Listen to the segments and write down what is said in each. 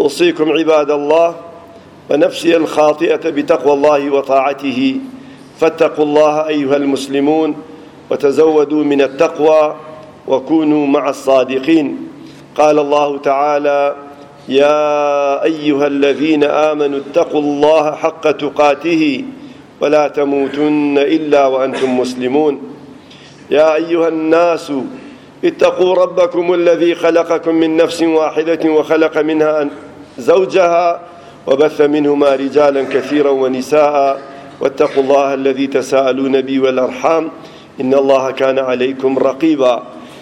أوصيكم عباد الله ونفسي الخاطئة بتقوى الله وطاعته فاتقوا الله أيها المسلمون وتزودوا من التقوى وكونوا مع الصادقين قال الله تعالى يا أيها الذين آمنوا اتقوا الله حق تقاته ولا تموتن إلا وأنتم مسلمون يا أيها الناس اتقوا ربكم الذي خلقكم من نفس واحدة وخلق منها زوجها وبث منهما رجالا كثيرا ونساء واتقوا الله الذي تساءلون به والأرحام إن الله كان عليكم رقيبا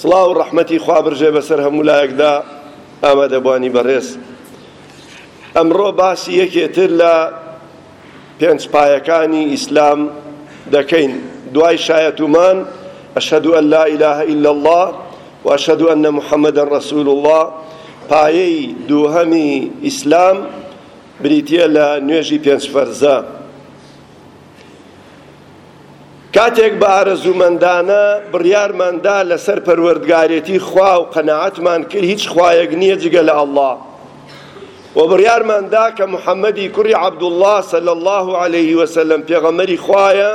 سڵاو و ڕەحمەتی خوا بڕژێ بەسەر هەموو لایەکدا ئامادەبوانی بەڕێز ئەمڕۆ باسی یەکێتر لە پێنج پایەکانی ئیسلام دەکەین دوای شایەتومان ئەشهد ان لا اله الا الله و ئەشهد ان محمدا رسول الله پایەی دووهەمی ئیسلام بریتیە لە نوێژی پێنج فەرزە کاتێک بە ئارەزوومەندانە بڕیارمان دا لەسەر پەروەردگارێتی خوا و قەناعەتمان کرد هیچ خوایەک نییە جگە لە ئەڵڵا و بڕیارمان دا کە محەممەدی کوڕی عەبدوڵڵا صلی الله علیه وسلم پێغەمبەری خوایە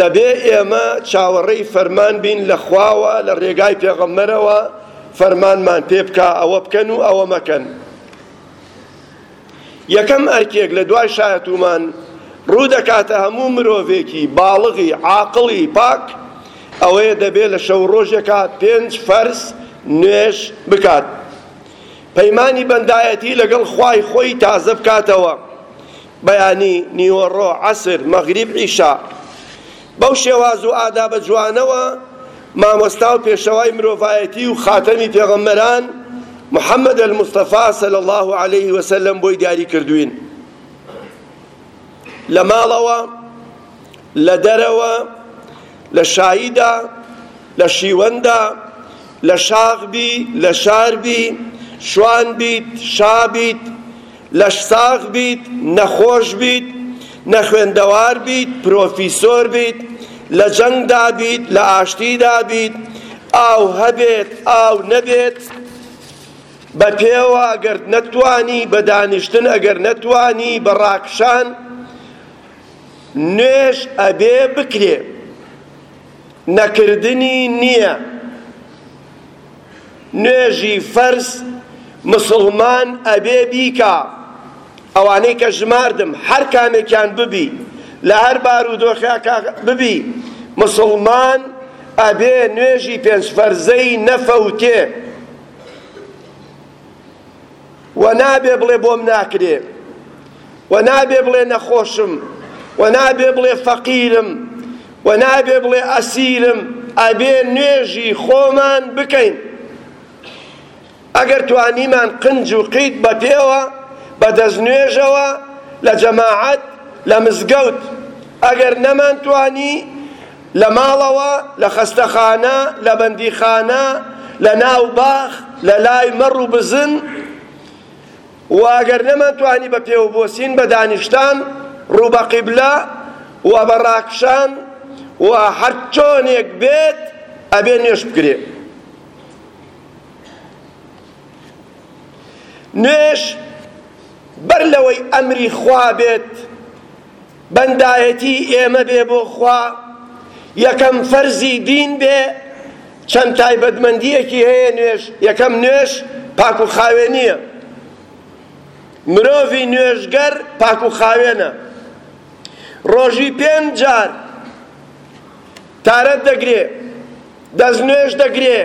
دەبێ ئێمە چاوەڕێی فەرمان بین لە خواوە لە ڕێگای پێغەمبەرەوە فەرمانمان پێ بکا ئەوە بکەن و ئەوە مەکەن یەکەم ئەرکێک لە دوای شایەتومان ڕوودەکاتە هەموو مرۆڤێکی باڵغی عاقڵی پاک ئەوەیە دەبێ لە شەو ڕۆژێکا پێنج فەرز نوێژ بکات پەیمانی بەندایەتی لەگەڵ خوای خۆی تازە بکاتەوە بەیانی نیوەڕۆ عەسر مەغریب عیشا بەو شێواز و ئادابە جوانەوە مامۆستا و پێشەوای مرۆڤایەتی و خاتەمی پێغەمبەران محمد المصطفی صلی الله علیه وسلم بۆی دیاری کردوین لە ماڵەوە لە دەرەوە لە شاییدا لە شیوەندا لە شاخ بی لە شار بی شوان بیت شا بیت لەش ساغ بیت نەخۆش بیت نەخوێندەوار بیت پرۆفیسۆر بیت لە جەنگدا بیت لە ئاشتیدا بیت ئاو هەبێت ئاو نەبێت بە پێوە ئەگەر نەتوانی بە دانیشتن ئەگەر نەتوانی بە ڕاکشان نوێژ ئەبێ بکرێ نەکردنی نیە نوێژی فەرز مسوڵمان ئەبێ بیکا ئەوانەی کە ژماردم هەر کامێکیان ببی لە هەر بارودۆخێکا ببی مسوڵمان ئەبێ نوێژی پێنج فەرزەی نەفەوتێ وە نابێ بڵێ بۆم ناکرێ وە نابێ بڵێ نەخۆشم وە نابێ بڵێ فەقیرم وە نابێ بڵێ ئەسیرم ئەبێ نوێژی خۆمان بکەین ئەگەر توانیمان قنج و قیت بە پێوە بە دەست نوێژەوە لە جەماعەت لە مزگەوت ئەگەر نەمان توانی لە ماڵەوە، لە خەستەخانە، لە بەندیخانە، لە ناو باخ، لە لای مەڕ و بزن و ئەگەر نەمانتوانی بە پێوەبۆسین بە دانیشتان ڕوو بە قیبلە و بە ڕاکشان و هەر چۆنێک بێت ئەبێ نوێژ بکرێ. نوێژ بەر لەوەی ئەمری خوا بێت، بەندایەتی ئێمە بێ بۆ خوا یەکەم فەرزی دین بێ چەند تایبەتمەندیەکی هەیە نوێژ یەکەم نوێژ پاک و خاوێنیە مرۆڤی نوێژگەر پاک و خاوێنە ڕۆژی پێنج جار تارەت دەگرێ دەستنوێژ دەگرێ،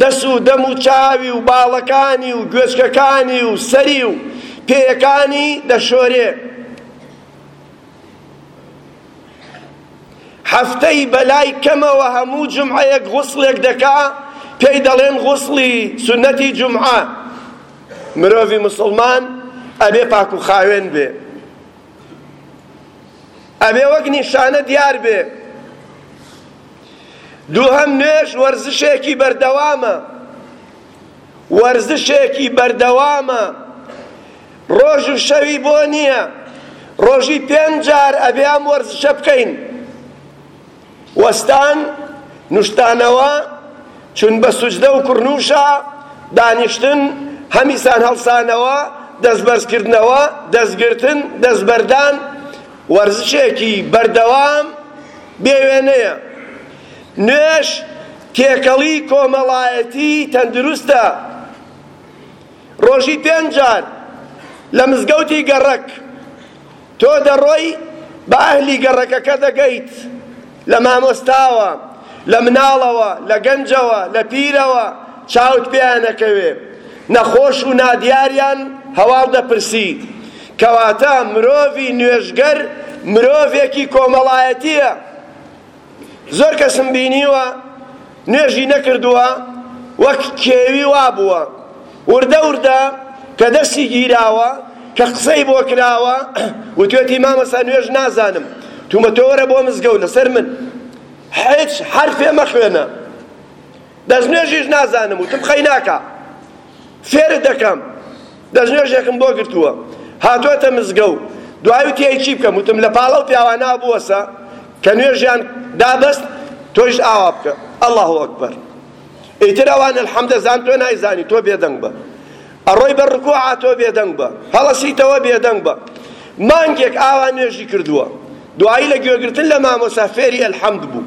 دەست و دەم و چاوی و باڵەکانی و گوێچکەکانی و سەری و پێیەکانی دەشۆرێ. هەفتەی بەلای کەمەوە هەموو جومعەیەک غوسڵێک دەکا، پێی دەڵێن غوسڵی سوننەتی جومعە. مرۆڤی موسڵمان ئەبێ پاک و خاوێن بێ، ئەبێ وەک نیشانە دیار بێ. دووهەم، نوێژ وەرزشێکی بەردەوامە، وەرزشێکی بەردەوامە، ڕۆژ و شەوی بۆ نییە، ڕۆژی پێنج جار ئەبێ ئەم وەرزشە بکەین، وەستان، نوشتانەوە، چون بە سوجدە و کوڕنووشە، دانیشتن، هەمیسان هەڵسانەوە، دەستبەرزکردنەوە، دەستگرتن، دەستبەردان، وەرزشێکی بەردەوام بێ وێنەیە. نوێژ تێکەڵی کۆمەڵایەتی تەندروستە. ڕۆژی پێنج جار لە مزگەوتی گەڕەک تۆ دەڕۆی بە ئەهلی گەڕەکەکە دەگەیت. لە مامۆستاوە، لە مناڵەوە، لە گەنجەوە، لە پیرەوە چاوت پێیانەکەوێ، نەخۆش و نادیاریان هەواڵ دەپرسی. کەواتە مرۆڤی نوێژگەر مرۆڤێکی کۆمەڵایەتییە. زۆر کەسم بینیوە، نوێژی نەکردووە وەک کێوی وا بووە وردە وردە کە دەستی گیراوە کە قسەی بۆ کراوە وتوێتی مامەسا نوێژ نازانم تومە تۆ وەرە بۆ مزگەوت لەسەر من هیچ حرفێ مەخوێنە دەست نوێژیش نازانم وتم قەیناکە فێرت دەکەم دەستنوێژێکم بۆ گرتووە هاتۆتە مزگەو دوای وتی ئەی چی بکەم وتم لە پاڵ ئەو پیاوانە بوەسە کە نوێژیان دابەست تۆیش ئاوا بکە اللە اکبر ئیتر ئەوان الحمد زان تۆ نایزانی تۆ بێدەنگ بە ئەڕۆی بە ڕکوعا تۆ بێدەنگ بە هەڵەسیتەوە بێدەنگ بە مانگێک ئاوا نوێژی کردووە دوایی لە گوێگرتن لە مامۆسا فێری الحمد بوو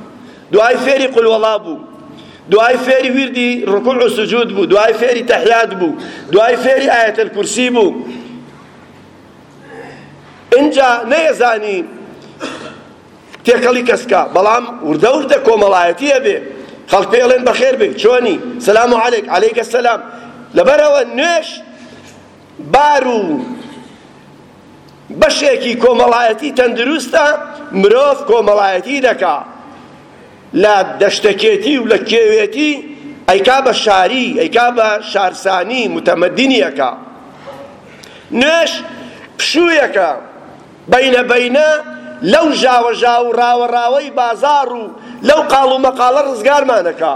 دوای فێری قل وەڵا بوو دوای فێری ویردی ڕکوع و سجود بوو دوای فێری تەحیات بوو دوای فێری ئایەت الکرسی بوو ئینجا نەیەزانی تێکەڵی کەسکە بەڵام وردە وردە کۆمەڵایەتیە بێ خەڵک پێڵێن بەخێر بێ چۆنی سلام و علیک علیکە سلام لەبەرەوە نوێش بار و بەشێکی کۆمەڵایەتی تەندروستە، مرۆڤ کۆمەڵایەتی دەکا، لە دەشتەکێتی و لە کێوێتی ئەیکا بە شاری، ئەیکا بە شارسانی متەمەدینی ئەکا. نوێژ پشوویەکە بەینە بەینە لەو ژاوەژاو و ڕاوەڕاوەی بازاڕ و لەو قاڵ و مەقاڵە ڕزگارمان ئەکا.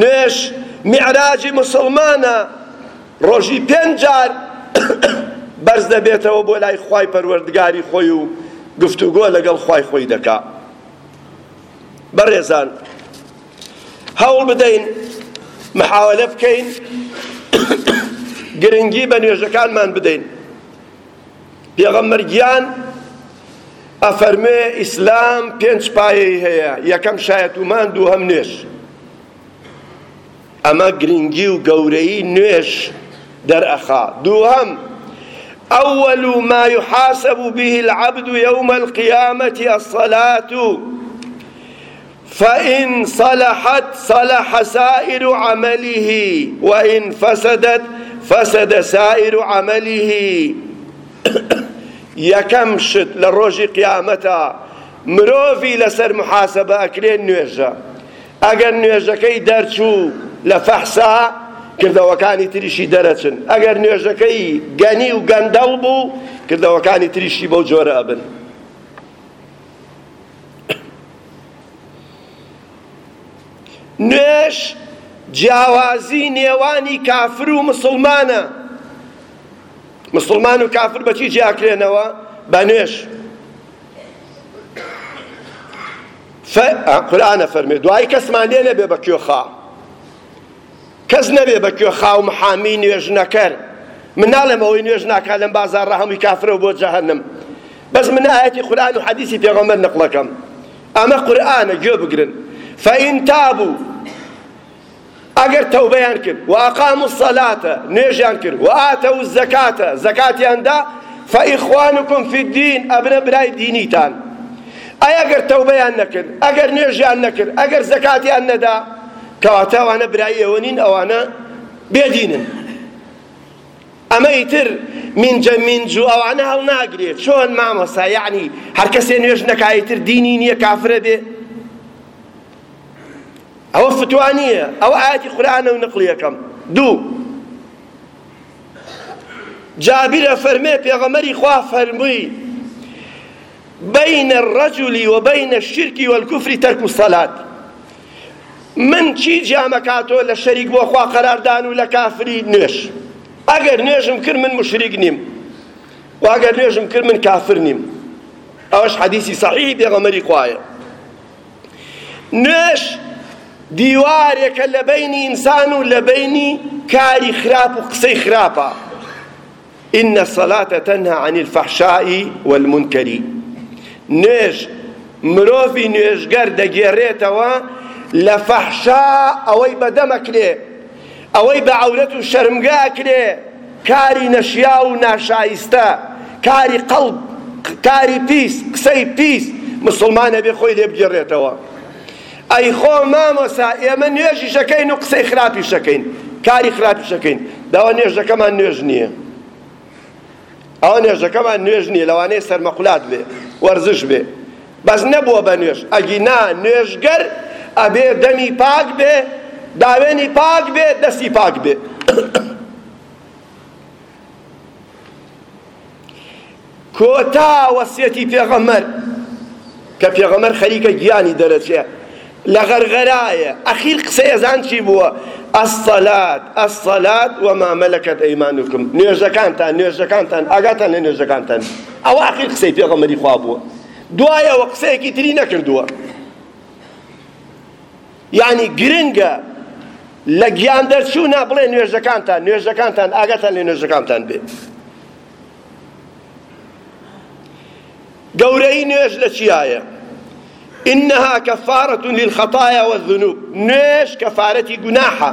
نوێژ میعراجی موسڵمانە ڕۆژی پێنج جار بەرز دەبێتەوە بۆ لای خوای پەروەردگاری خۆی و گفتوگۆ لەگەڵ خوای خۆی دەکا بەڕێزان هەوڵ بدەین محاولە بکەین گرنگی بە نوێژەکانمان بدەین پێغەمبەر گیان ئەفەرموێ ئیسلام پێنج پایەی هەیە یەکەم شایەت و مان دووهەم نوێژ ئەمە گرنگی و گەورەی نوێژ دەرئەخا دووهەم أول ما يحاسب به العبد يوم القيامة الصلاة فان صلحت صلح سائر عمله وان فسدت فسد سائر عمله یەکەم شت لە ڕۆژی قیامەتا مرۆڤی لەسەر محاسبە ئەکرێ نوێژە ئەگەر نوێژەکەی دەرچوو لە فەحسا کردەوەکانی تریشی دەرەچن ئەگەر نوێژەکەی گەنی و گەندەڵ بوو کردەوەکانی تریشی بەو جۆرە ئەبن نوێژ جیاوازی نێوانی کافر و مسلمانە مسلمان و کافر بەچی جیاکرێنەوە بە نوێژ قورآنە فەرمێ دوای کەسمان لێ نەبێ بە کوێخا کەس نەبێ بە کوێخاو محامی نوێژنەکەر من ناڵێم ئەوەی نوێژ ناکا لەم بازاڕە هەمووی کافرە و بۆ جەهەنم بەس من ئاەتی قورآن و حەدیسی پێغەمبەر نقڵەکەم ئەمە قورآنە گوێ بگرن فەئین تابو ئەگەر تەوبەیان کرد و ئەقام و سەلاتە نوێژیان کرد و ئاتە و زەکاتە زەکاتیاندا فەئیخوانکم فی الدین ئەبنە برای دینیتان ئەی ئەگەر تەوبەیان نەکرد ئەگەر نوێژیان نەکرد ئەگەر زەکاتیان نەدا کەواتە ئەوانە برای ئێوە نین ئەوانە بێدینن ئەمە ئیتر مینجە مینج و ئەوانە هەڵناگرێت چۆن مامۆسا یعنی هەر کەسێ نوێژ نەکایتر دینی نییە کافرە بێ ئەوە فتوا نییە ئەوە ئاەتی قورآانە و نقلیەکەم دوو جابرە فەرمێ پێغەمەری خوا فەرمووی بین الرجل وبین الشرك والكفر ترك الصلاة من چی جیامەکاتۆ لە شەریک بۆ خوا قەراردان و لە کافری نوێژ ئەگەر نوێژم کرد من مشریک نیم و ئەگەر نوێژم کرد من کافر نیم ئەوەش حەدیسی صحیحی پێغەمەری خوایە نوێژ دیوارێکە لە بینی ئینسان و لە بینی کاری خراپ و قسەی خراپە ان الصلاة تنهی عن الفحشاء والمنکر نوێژ مرۆڤی نوێژگەر دەگێڕێتەوە لە فەحشا ئەوەی بەدەم ئەکرێ ئەوەی بە عەورەت و شەرمگا ئەکرێ کاری نەشیا و ناشایستە کاری قەڵب کاری پیس قسەی پیس مسلمانە بێ خۆی لێ بگێڕێتەوە ئەی خۆ مامۆسا ئێمە نوێژیش ئەکەین و قسەی خراپیش ئەکەین کاری خراپیش ئەکەین دەوا نوێژەکەمان نوێژ نییە ئەوە نوێژەکەمان نوێژ نییە لەوانەیە سەرمەقولات بێ وەرزش بێ بەس نەبووە بە نوێژ ئەگینا نوێژگەر ئەبێ دەمی پاک بێ داوێنی پاک بێ دەستی پاک بێ کۆتا وەسیەتی پێغەمبەر کە پێغەمبەر خەریکە گیانی دەرەچێ لە غەرغەرایە ئەخیر قسەی ئەزان چی بووە ئەسەلات ئەسەلات وەما مەلەکەت ئەیمانوکم نوێژەکانتان نوێژەکانتان ئاگاتان لە نوێژەکانتان ئەوە ئەخیر قسەی پێغەمبەری خوا بووە دوایەوە قسەیەکی تری نەکردووە یانی گرنگە لە گیان دەرچوو نا بڵێ نوێژەکانتان نوێژەکانتان ئاگاتان لە نوێژەکانتان بێ گەورەی نوێژ لە چیایە إنها كفارة للخطايا والذنوب نوێش کەفارەتی گوناحە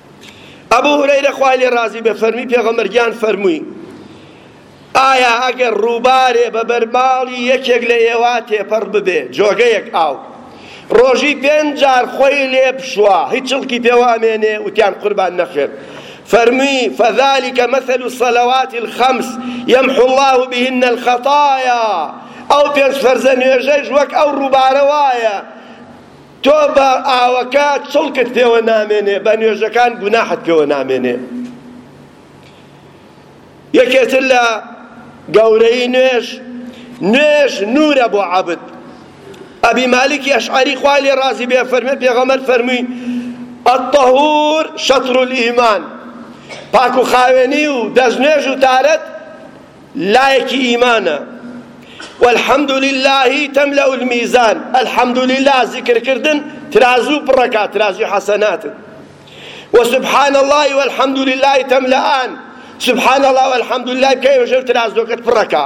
ئەبو هورەیرە خوای لێ ڕازی بێ فەرمی پێغەمبەر گیان فەرمووی ئایا ئەگەر ڕووبارێ بە بەرماڵی یەکێک لە ئێوە تێپەڕ ببێ جۆگەیەک ئاو ڕۆژی پێنج جار خۆی لێ بشوا هیچ چڵکی پێوە ئەمێنێ وتیان قوربان نەخێر فەرمی فذلك مثل الصلوات الخمس يمحو الله بهن الخطايا ئەو پێنج فەرزە نوێژەش وەک ئەو ڕووبارە وایە تۆ بە ئاوەکە چڵکت پێوە نامێنێ بە نوێژەکان گوناحت پێوە نامێنێ یەکێتر لە گەورەی نوێژ نوێژ نورە بۆ عەبد ئەبی مالکی ئەشعری خوای لێ ڕازی بێ فەرمێ پێغەمەر فەرمووی الطهور شطر الإيمان پاک و خاوێنی و دەستنوێژ و تارەت لایەکی ئیمانە والحمد لله تملأ الميزان الحمد لله ذكر كردن ترازو بركات ترازو حسنات وسبحان الله والحمد لله تملأان سبحان الله والحمد لله كيف جرت ترازو كت بركة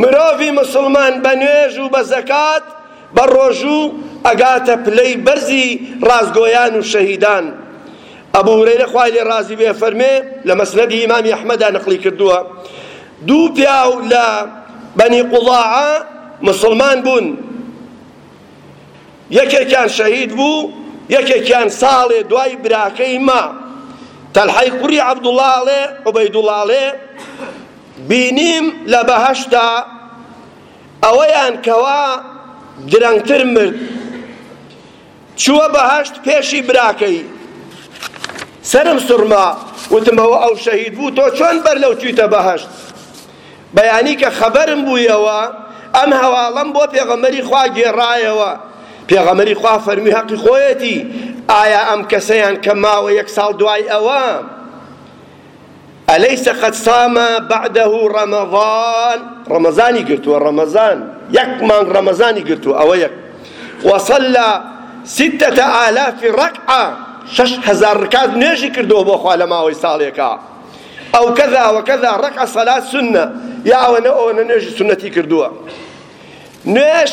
مرۆڤی موسڵمان بە نوێژ و بە زەکات بە ڕۆژوو ئەگاتە پلەی بەرزی ڕاستگۆیان و شەهیدان ئەبو هورەیرە خوای لێ ڕازی بێ ئەفەرمێ لە مسندی ئیمامی ئەحمەدا نەقڵی کردووە دوو پیاو لە بەنی قوڵاعە موسڵمان بوون یەکێکیان شەهید بوو یەکێکیان ساڵێ دوای براکەی ما تەلحەی کوڕی عەبدوڵڵا ئەڵێ عوبەیدوڵڵا ئەڵێ بینیم لە بەهەشتا ئەوەیان کەوا درەنگتر مرد چووە بەهەشت پێشی براکەی سەرم سڕما وتمەوە ئەو شەهید بوو تۆ چۆن بەر لەو چویتە بەهەشت بەیانی کە خەبەرم بوویەوە ئەم هەواڵەم بۆ پێغەمەری خوا گێڕایەوە پێغەمەری خوا فەرمی هەقی خۆیەتی ئایا ئەم کەسەیان کە ماوە یەک ساڵ دوای ئەوە الیس قد صام بعده رمضان رەمەزانی گرتووە رەمەزان یەک مانگ رەمەزانی گرتووە ئەوە یەک وصلى ستة آلاف ركعة شش هزار رکات نوێژی کردووە بۆ خوا لە ماوەی ساڵێکە ئەو کەذا وەکەذا ڕەکع سەلات سنە یا ئەوەنە ئەوەنە نوێژی سنەتی کردووە نوێژ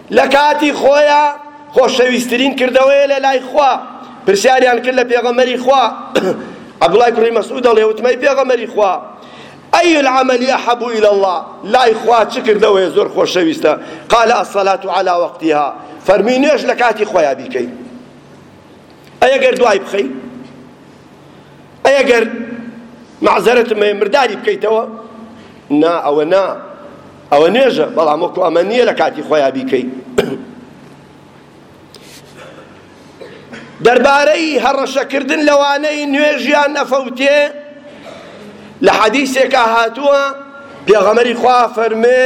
لەکاتی خۆیا خۆشەویسترین کردەوەیە لەلای خوا، پرسیاریان کرد لە پێغەمبەری خوا، عبداللە کوڕی مسعود دەڵێ وتم ئەی پێغەمبەری خوا ای العمل احب الی اللە لای خوا چ کردەوەیە زۆر خۆشەویستە، قال الصلاة علی وقتها فەرمووی نوێژ لەکاتی خۆیا بیکەی ئەی ئەگەر دوای بخەی ئەی ئەگەر مەعزەرەتم مرداری بکەیتەوە نا ئەوە نا ئەوە نوێژە بەڵام وەکو ئەمە نییە لە کاتی خۆیان بیکەیت دەربارەی هەڕەشەکردن لەوانەی نوێژیان ئەفەوتێ لە حەدیسێکا هاتووە پێغەمەری خوا فەرمێ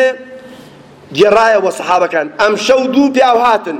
گێڕایە بۆ سەحابەکان ئەم شەو دوو پیاو هاتن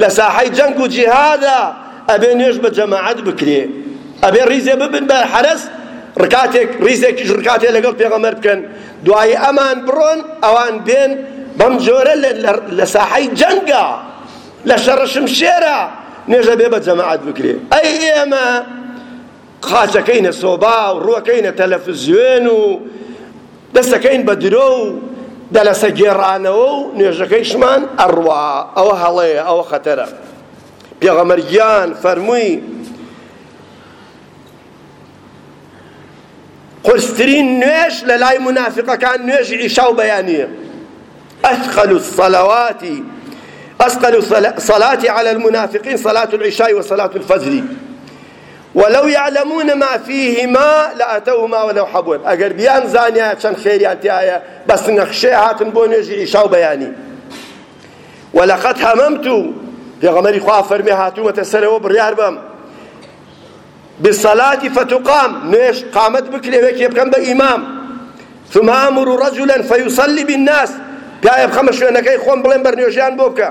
لە ساحەی جەنگ و جیهادا ئەبێ نوێژ بە جەماعەت بکرێ ئەبێ ڕیزێ ببن بە حەرەس ڕکاتێک ڕیزێکیش ڕکاتێ لەگەڵ پێغەمبەر بکەن دوایی ئەمان بڕۆن ئەوان بێن بەم جۆرە لە ساحەی جەنگا لە شەڕە شمشێرە نوێژە بێ بە جەماعەت بکرێ ئەی ئێمە قاچ ئەکەینە سۆبا و ڕوو ئەکەینە تەلەفزیۆن و دەست ئەکەین بە درۆ و دەلەسە گێڕانەوە و نوێژەکەیشمان ئەڕوا ئەوە هەڵەیە ئەوە خەتەرە پێغەمبەر گیان فەرمووی قورسترین نوێژ لە لای منافقەکان نوێژی عیشا و بەیانیە ئەثقل الصلواتی أثقل صلاة على المنافقين صلاة العشاء وصلاة الفجر ولو یعلمون ما فیهما لاتوهما ولو حبوا ئەگەر بیانزانیایە چەند خێریان تیایە بەس نەخشێ هاتن بۆ نوێژی عیشا و بەیانی ولقد هممت پێغەمەری خوا فەرمی هاتوومەتە سەرەوە بڕیار بەم بصلاة فتقام نوێش قامت بکرێ وێکێ بکەم بە ئیمام ثم امر رجلا فيصلي بالناس پیاە بخەمە شوێنەکەی خۆم بڵێم بەرنوێژیان بۆ بکە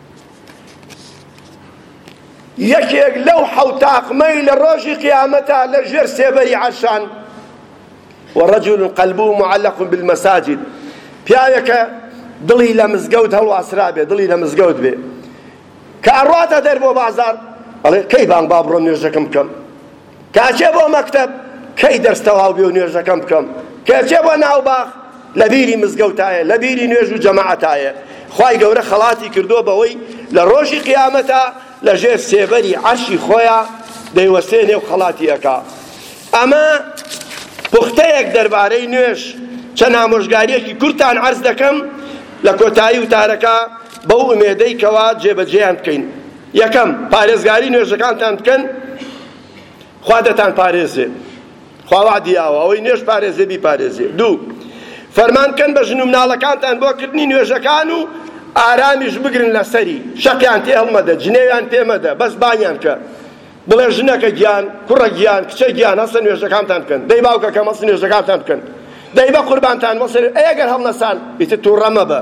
یەکێک لەو حەوت تاقمەی لە ڕۆژی قیامەتا لە ژێر سێبەری عەرشان ورجل قلبه معلق بالمساجد پیاوێکە دڵی لە مزگەوت هەڵواسرا بێ دڵی لە مزگەوت بێ کە ئەڕاتە دەر بۆ بازار ئەڵێ کەی بانگ با بڕۆم نوێژەکەم بکەم کە ئەچێ بۆ مەکتەب کەی دەرس تەواو بێ و نوێژەکەم بکەم؟ کە ئەچێ بۆ ناو باخ لە بیری مزگەوتایە لە بیری نوێژ و جەماعەتایە خوای گەورە خەڵاتی کردووە بەوەی لە ڕۆژی قیامەتا لە ژێر سێبەری عەرشی خۆیا دەیوەستێنێ و خەڵاتی ئەکا ئەمە پوختەیەک دەربارەی نوێژ چەند ئامۆژگاریەکی کورتان عەرز دەکەم لە کۆتایی وتارەکە بەو ئومێدەی کەوا جێبەجێیان بکەین یەکەم، پارێزگاری نوێژەکانتان بکەن خوا دەتان پارێزێ خوا وەعدی ئاوە ئەوەی نوێژ پارێزێ بیپارێزێ دوو، فەرمان بکەن بە ژن و مناڵەکانتان بۆ کردنی نوێژەکان و ئارامیش بگرن لەسەری شەقیان تێ هەڵمەدە جنێویان پێ مەدە بەس بانیان کە بڵێ ژنەکە گیان کوڕە گیان کچە گیان هەستە نوێژەکانتان بکەن دەی باوکەکە مەست نوێژەکانتان بکەن دەی بە قوربانتان مەسەر ئەگەر هەڵنەسان ئیتر تووڕە مەبە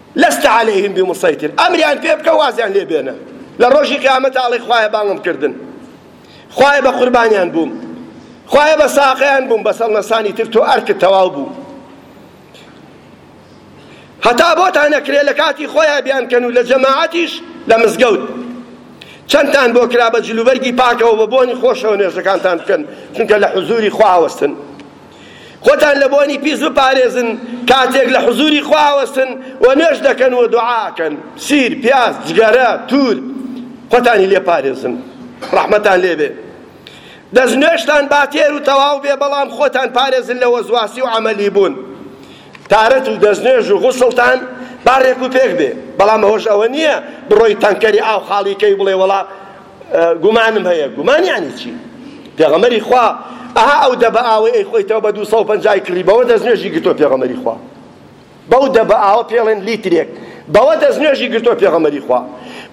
لست علیهم بمسیطر ئەمریان پێ بکە وازیان لێ بێنە لە ڕۆژی قیامەتا ئەڵێ خوایە بانگم کردن خوایە بە قوربانیان بووم خوایە بە ساقیان بووم بە سەڵنەسانی تر تۆ ئەرکت تەواو بوو هەتا بۆتان نەکرێ لە کاتی خۆیان بیان کەن و لە جەماعەتیش لە مزگەوت چەندتان بۆ کرا بە جلوبەرگی پاکەوە بە بۆنی خۆشەوە نوێژەکانتان بکەن چونکە لە حزوری خوا ئاوەستن خۆتان لە بۆنی پیس بپارێزن کاتێک لە حزوری خوا ئاوەستن و نوێژ دەکەن و دوعا ئەکەن سیر، پیاز، جگەرە، توور خۆتانی لێ پارێزن ڕەحمەتان لێ بێ دەست نوێژتان با تێر و تەواو بێ بەڵام خۆتان پارێزن لە وەزواسی و عەمەلی بوون تارەت و دەست نوێژ و غوسڵتان با ڕێک و پێک بێ بەڵام ئەوەش ئەوە نییە بڕۆی تەنکەری ئاو خاڵی کەی بڵێ وەڵا گومانم هەیە گومان یانی چی پێغەمەری خوا ئەها ئەو دەبە ئاوەی ئەی خۆیتەوە بە دوو سەد و پەنجا کڕی بەوە دەستنوێژی گرتۆ پێغەمەری خوا بەو دەبە ئاوە پێڵێن لیترێک بەوە دەستنوێژی گرتۆ پێغەمەری خوا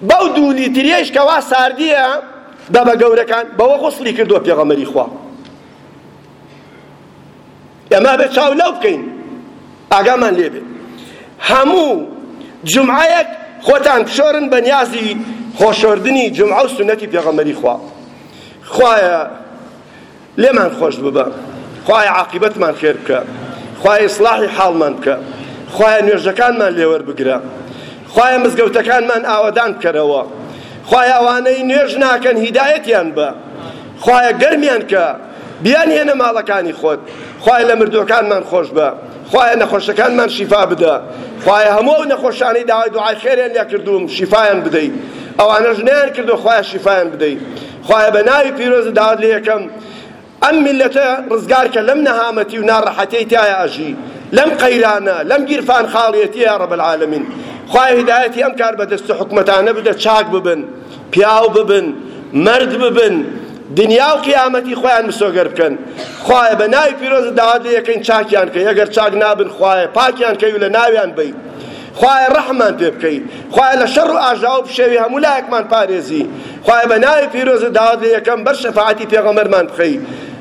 بەو دوو لیتریش کەوا ساردیە دەبە گەورەکان بەوە غسڵی کردوە پێغەمەری خوا ئێمە ئەبێ چاو لەو بکەین ئاگامان لێ بێ هەموو جومعەیەک خۆتان بشۆرن بە نیازی خۆشۆردنی جومعە و سونەتی پێغەمبەری خوا خوایە لێمان خۆش ببە خوایە عاقبەتمان خێر بکە خوایە ئیسلاحی حاڵمان بکە خوایە نوێژەکانمان لێوەر بگرە خوایە مزگەوتەکانمان ئاوەدان بکەرەوە خوایە ئەوانەی نوێژ ناکەن هیدایەتیان بە خوایە گەرمیان کە بیان هێنە ماڵەکانی خۆت خوایە لە مردوەکانمان خۆشبە خوایە نەخۆشەکانمان شیفا بدە خوایە هەموو ئەو نەخۆشانەی داوای دوعای خێریان لێ کردووم شیفایان بدەی ئەوانەش نیان کردو خوایە شیفایان بدەی خوایە بە ناوی پیرۆز داوات لێ یەکەم ئەم میلەتە ڕزگارکە لەم نەهامەتی و ناڕەحەتەی تایە ئەژی لەم قەیرانە لەم گیرفان خاڵیەتی یا رب العالمین خوای هیدایەتی ئەم کار بەدەست حکومەتانە بدە چاک ببن پیاو ببن مەرد ببن دنیا و قیامەتی خۆیان مسۆگەر بکەن خوایە بە ناوی پیرۆز داوات لێ یەکەین چاکیان کەی ئەگەر چاک نابن خوایە پاکیان کەی و لە ناویان بی خوایە ڕەحمان پێ بکەی خوایە لە شەڕ و ئاژاو پشێوی هەموو لایەکمان پارێزی خوایە بە ناوی پیرۆز داوات لێ یەکەم بەر شەفاعەتی پێغەمبەرمان بخەی